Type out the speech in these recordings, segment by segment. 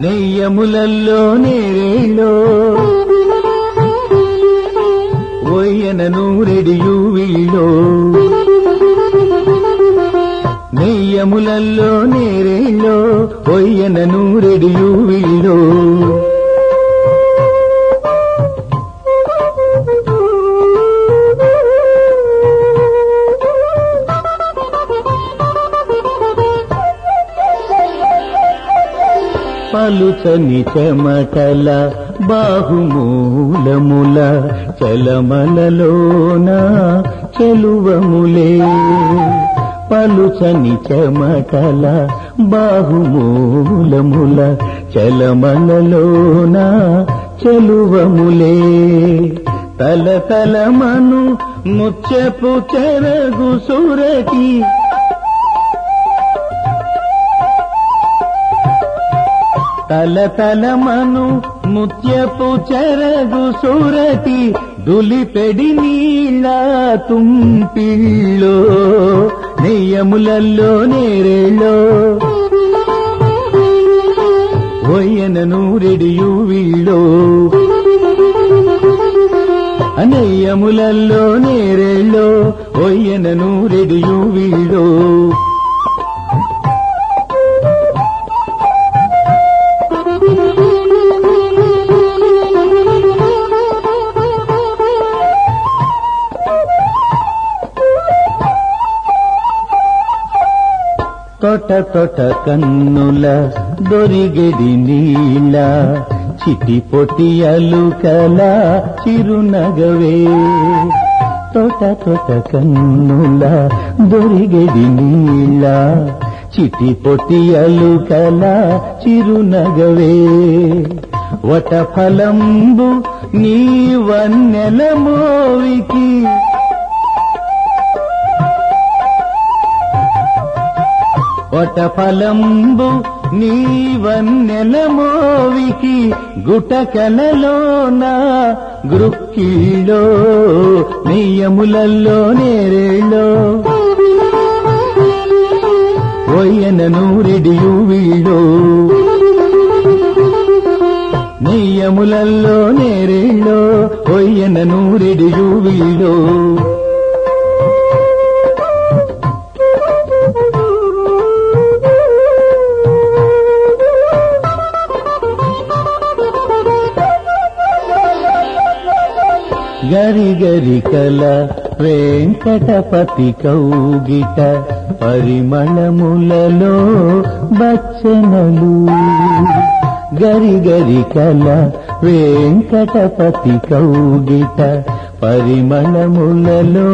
నెయ్యములల్లో నేరేళ్ళో ఒయ్యన నూరెడియు వీళ్ళో నెయ్యములల్లో నేరేళ్ళో ఒయ్యన నూరెడియు వీళ్ళో పలుచని చెమటల బాహుమూలముల చలమలలోన చెలువములే. పలుచని చెమటల బాహుమూలముల చలమలలోన చెలువములే. తల తలమను ముచ్చపు చెరగు సురటి తల తలమను ముత్యపు చెరగు సురటి దులిపెడి నీళ్ళ తుంపిళ్ళో నెయ్యములల్లో నేరేళ్ళో. ఒయ్యన నూరెడియు వీళ్ళో నెయ్యములల్లో నేరేళ్ళో ఒయ్యన నూరెడియు వీళ్ళో. తొట తొట కన్నుల దొరిగెడి నీళ్ళ చిటి పొటి అలుకల చిరునగవే. తొట తొట కన్నుల దొరిగెడి నీళ్ళ చిటి పొటి అలుకల చిరునగవే. వట ఫలంబు నీ వన్నెల మోవికి ఒట ఫలంబు నీవన్నెల మోవికి గుటకలలోన గృక్కిలో నెయ్యములల్లో నేరేళ్ళో. ఒయ్యన నూరెడియు వీళ్ళో నెయ్యములల్లో నేరేళ్ళో ఒయ్యన నూరెడియు వీళ్ళో గరి గరి కల వెంకటపతి కౌగిట పరిమళములలో బచ్చనలు గరి గరి కల వెంకటపతి కౌగిట పరిమళములలో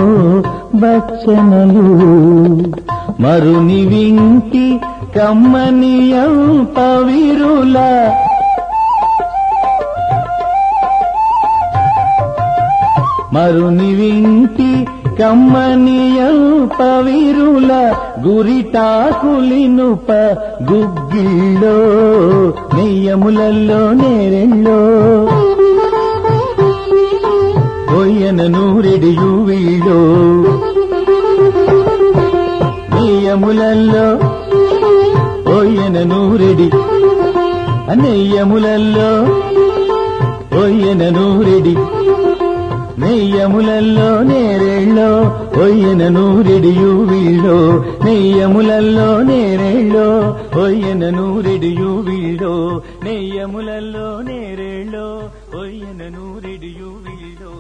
బచ్చనలు మరుని వింటి కమ్మనియం పవిరుల మరుని వింటి కమ్మనియల్ప విరుల గురిటాకులినుప గుగ్గిళ్ళో నెయ్యములల్లో నేరెళ్ళో. ఒయ్యన నూరెడియు వీళ్ళో నెయ్యములల్లో ఒయ్యన నూరెడి నెయ్యములల్లో ఒయ్యన నూరెడి. నెయ్యములల్లో నేరేళ్ళో ఒయ్యన నూరెడియు వీళ్ళో నెయ్యములల్లో నేరేళ్ళో ఒయ్యన నూరెడియు వీళ్ళో నెయ్యములల్లో నేరేళ్ళో ఒయ్యన నూరెడియు వీళ్ళో